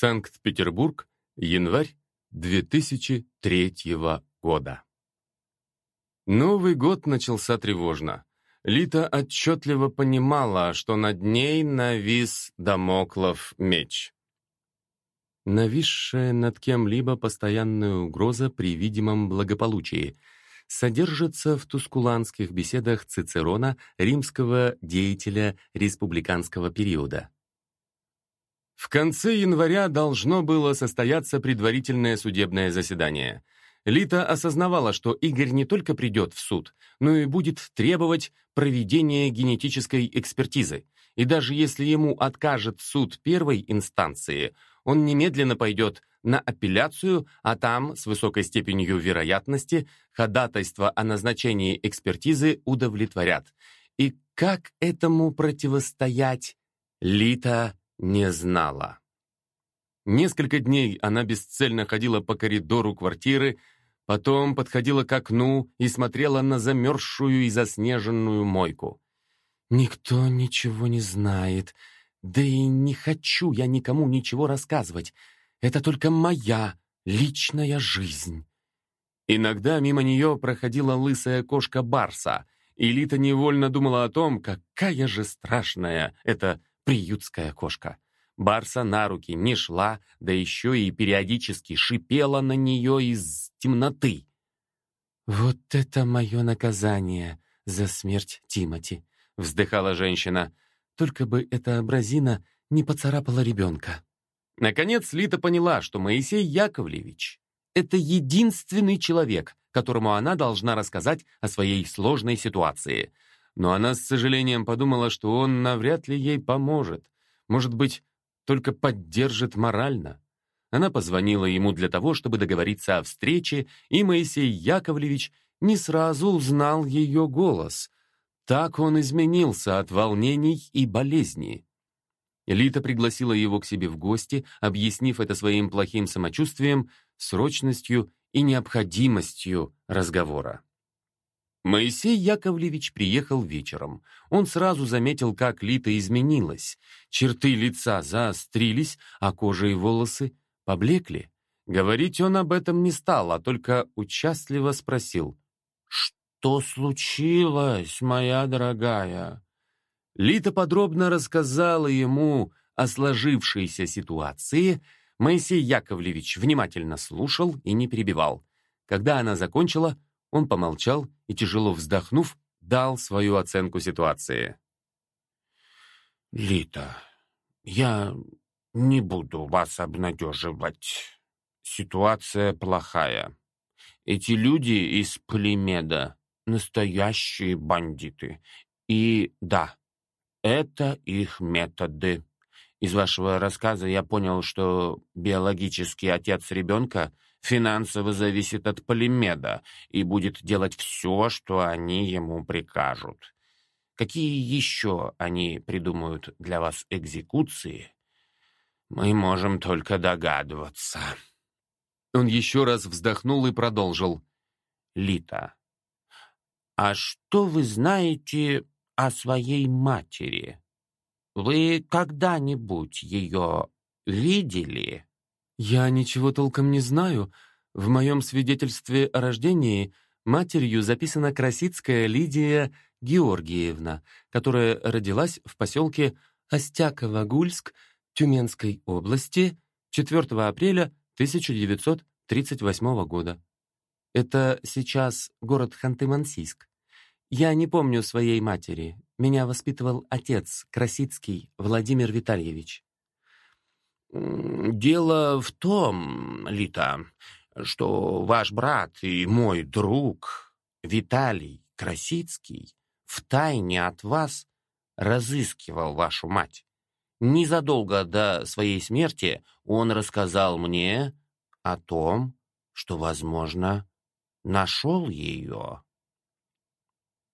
Санкт-Петербург, январь 2003 года. Новый год начался тревожно. Лита отчетливо понимала, что над ней навис домоклов меч. Нависшая над кем-либо постоянная угроза при видимом благополучии содержится в тускуланских беседах Цицерона, римского деятеля республиканского периода. В конце января должно было состояться предварительное судебное заседание. Лита осознавала, что Игорь не только придет в суд, но и будет требовать проведения генетической экспертизы. И даже если ему откажет суд первой инстанции, он немедленно пойдет на апелляцию, а там, с высокой степенью вероятности, ходатайство о назначении экспертизы удовлетворят. И как этому противостоять, Лита не знала. Несколько дней она бесцельно ходила по коридору квартиры, потом подходила к окну и смотрела на замерзшую и заснеженную мойку. «Никто ничего не знает, да и не хочу я никому ничего рассказывать. Это только моя личная жизнь». Иногда мимо нее проходила лысая кошка Барса, и Лита невольно думала о том, какая же страшная эта приютская кошка. Барса на руки не шла, да еще и периодически шипела на нее из темноты. «Вот это мое наказание за смерть Тимати», — вздыхала женщина. «Только бы эта абразина не поцарапала ребенка». Наконец Лита поняла, что Моисей Яковлевич — это единственный человек, которому она должна рассказать о своей сложной ситуации — но она с сожалением подумала, что он навряд ли ей поможет. Может быть, только поддержит морально. Она позвонила ему для того, чтобы договориться о встрече, и Моисей Яковлевич не сразу узнал ее голос. Так он изменился от волнений и болезни. Лита пригласила его к себе в гости, объяснив это своим плохим самочувствием, срочностью и необходимостью разговора. Моисей Яковлевич приехал вечером. Он сразу заметил, как Лита изменилась. Черты лица заострились, а кожа и волосы поблекли. Говорить он об этом не стал, а только участливо спросил. «Что случилось, моя дорогая?» Лита подробно рассказала ему о сложившейся ситуации. Моисей Яковлевич внимательно слушал и не перебивал. Когда она закончила, он помолчал и, тяжело вздохнув, дал свою оценку ситуации. «Лита, я не буду вас обнадеживать. Ситуация плохая. Эти люди из Полимеда — настоящие бандиты. И да, это их методы. Из вашего рассказа я понял, что биологический отец ребенка — финансово зависит от Полимеда и будет делать все, что они ему прикажут. Какие еще они придумают для вас экзекуции, мы можем только догадываться. Он еще раз вздохнул и продолжил. Лита, а что вы знаете о своей матери? Вы когда-нибудь ее видели? «Я ничего толком не знаю. В моем свидетельстве о рождении матерью записана Красицкая Лидия Георгиевна, которая родилась в поселке Остяково-Гульск Тюменской области 4 апреля 1938 года. Это сейчас город Ханты-Мансийск. Я не помню своей матери. Меня воспитывал отец, Красицкий Владимир Витальевич. «Дело в том, Лита, что ваш брат и мой друг Виталий Красицкий втайне от вас разыскивал вашу мать. Незадолго до своей смерти он рассказал мне о том, что, возможно, нашел ее.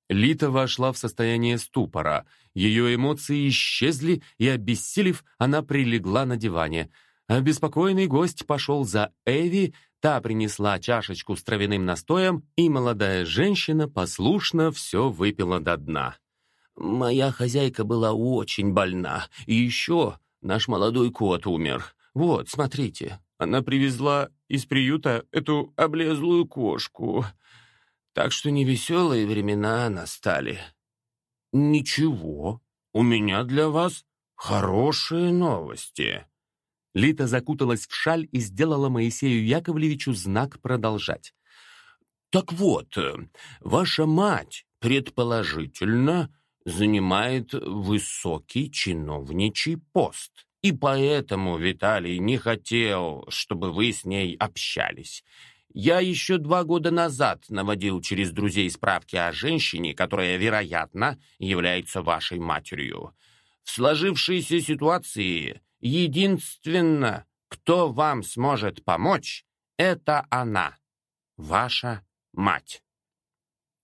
Лита вошла в состояние ступора. Ее эмоции исчезли, и, обессилев, она прилегла на диване. Обеспокоенный гость пошел за Эви, та принесла чашечку с травяным настоем, и молодая женщина послушно все выпила до дна. «Моя хозяйка была очень больна, и еще наш молодой кот умер. Вот, смотрите, она привезла из приюта эту облезлую кошку. Так что невеселые времена настали. Ничего, у меня для вас хорошие новости. Лита закуталась в шаль и сделала Моисею Яковлевичу знак продолжать. «Так вот, ваша мать, предположительно, занимает высокий чиновничий пост, и поэтому Виталий не хотел, чтобы вы с ней общались. Я еще два года назад наводил через друзей справки о женщине, которая, вероятно, является вашей матерью. В сложившейся ситуации единственно, кто вам сможет помочь, это она, ваша мать.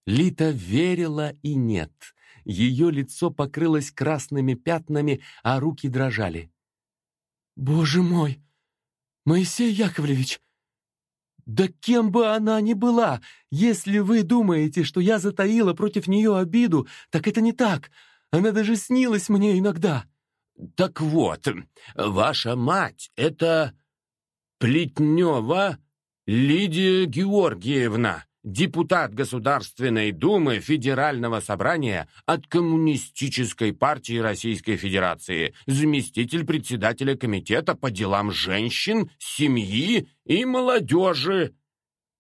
Лита верила и нет. Ее лицо покрылось красными пятнами, а руки дрожали. «Боже мой! Моисей Яковлевич! Да кем бы она ни была, если вы думаете, что я затаила против нее обиду, так это не так. Она даже снилась мне иногда». Так вот, ваша мать — это Плетнева Лидия Георгиевна, депутат Государственной Думы Федерального собрания от Коммунистической партии Российской Федерации, заместитель председателя Комитета по делам женщин, семьи и молодежи.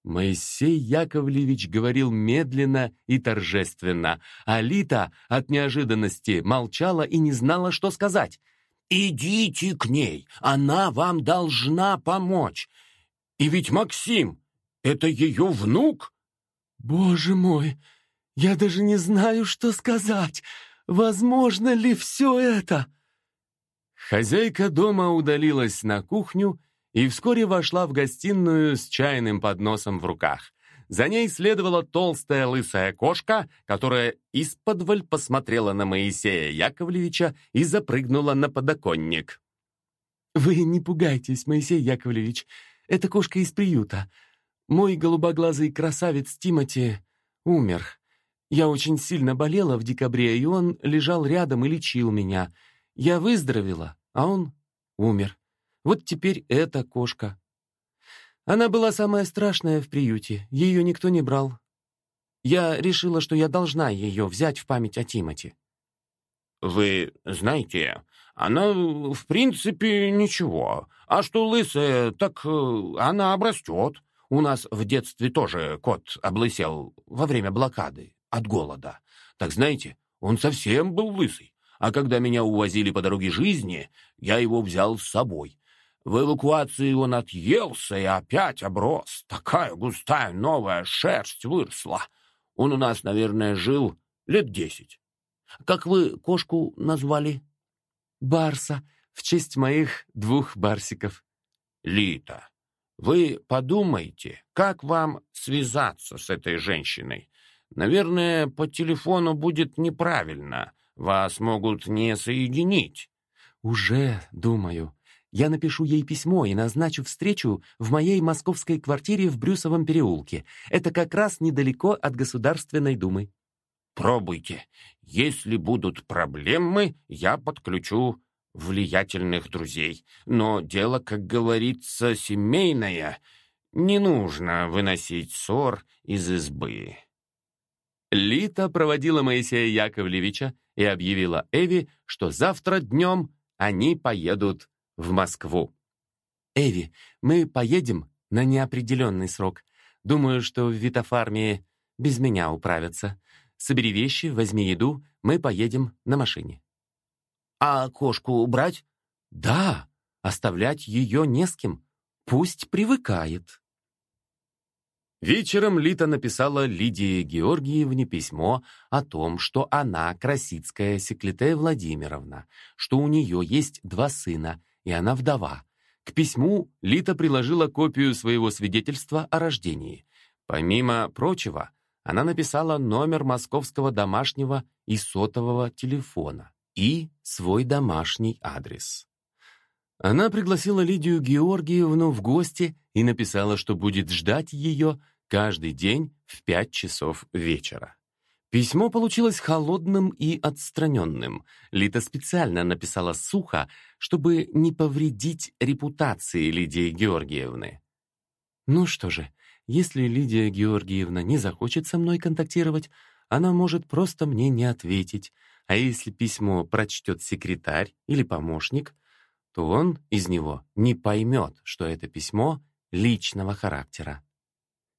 Моисей Яковлевич говорил медленно и торжественно, а Лита от неожиданности молчала и не знала, что сказать. «Идите к ней, она вам должна помочь. И ведь Максим — это ее внук?» «Боже мой, я даже не знаю, что сказать. Возможно ли все это?» Хозяйка дома удалилась на кухню и вскоре вошла в гостиную с чайным подносом в руках. За ней следовала толстая лысая кошка, которая исподволь посмотрела на Моисея Яковлевича и запрыгнула на подоконник. «Вы не пугайтесь, Моисей Яковлевич, это кошка из приюта. Мой голубоглазый красавец Тимати умер. Я очень сильно болела в декабре, и он лежал рядом и лечил меня. Я выздоровела, а он умер. Вот теперь эта кошка. Она была самая страшная в приюте, ее никто не брал. Я решила, что я должна ее взять в память о Тимати. «Вы знаете, она, в принципе, ничего. А что лысая, так э, она обрастет. У нас в детстве тоже кот облысел во время блокады от голода. Так знаете, он совсем был лысый. А когда меня увозили по дороге жизни, я его взял с собой. В эвакуации он отъелся и опять оброс. Такая густая новая шерсть выросла. Он у нас, наверное, жил лет десять. Как вы кошку назвали? Барса, в честь моих двух барсиков. Лита, вы подумайте, как вам связаться с этой женщиной. Наверное, по телефону будет неправильно. Вас могут не соединить. Уже думаю. Я напишу ей письмо и назначу встречу в моей московской квартире в Брюсовом переулке. Это как раз недалеко от Государственной Думы. Пробуйте. Если будут проблемы, я подключу влиятельных друзей. Но дело, как говорится, семейное. Не нужно выносить ссор из избы. Лита проводила Моисея Яковлевича и объявила Эви, что завтра днем они поедут в Москву. «Эви, мы поедем на неопределенный срок. Думаю, что в Витофарме без меня управятся. Собери вещи, возьми еду, мы поедем на машине». «А кошку убрать?» «Да, оставлять ее не с кем. Пусть привыкает». Вечером Лита написала Лидии Георгиевне письмо о том, что она Красицкая Секлитея Владимировна, что у нее есть два сына — и она вдова. К письму Лита приложила копию своего свидетельства о рождении. Помимо прочего, она написала номер московского домашнего и сотового телефона и свой домашний адрес. Она пригласила Лидию Георгиевну в гости и написала, что будет ждать ее каждый день в пять часов вечера. Письмо получилось холодным и отстраненным. Лита специально написала сухо, чтобы не повредить репутации Лидии Георгиевны. Ну что же, если Лидия Георгиевна не захочет со мной контактировать, она может просто мне не ответить, а если письмо прочтет секретарь или помощник, то он из него не поймет, что это письмо личного характера.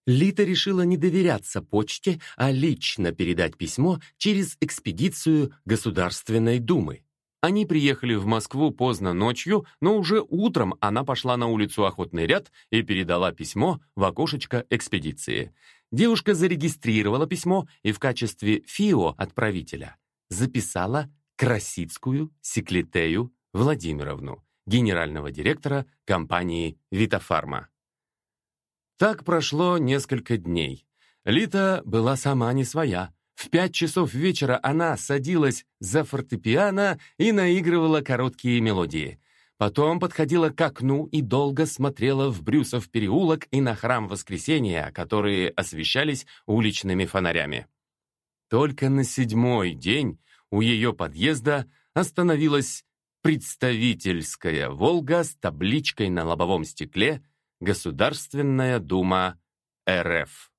Лита решила не доверяться почте, а лично передать письмо через экспедицию Государственной Думы. Они приехали в Москву поздно ночью, но уже утром она пошла на улицу Охотный ряд и передала письмо в окошечко экспедиции. Девушка зарегистрировала письмо и в качестве ФИО-отправителя записала Красицкую Секлитею Владимировну, генерального директора компании «Витафарма». Так прошло несколько дней. Лита была сама не своя. В пять часов вечера она садилась за фортепиано и наигрывала короткие мелодии. Потом подходила к окну и долго смотрела в Брюсов переулок и на храм Воскресения, которые освещались уличными фонарями. Только на седьмой день у ее подъезда остановилась представительская «Волга» с табличкой на лобовом стекле «Государственная дума РФ».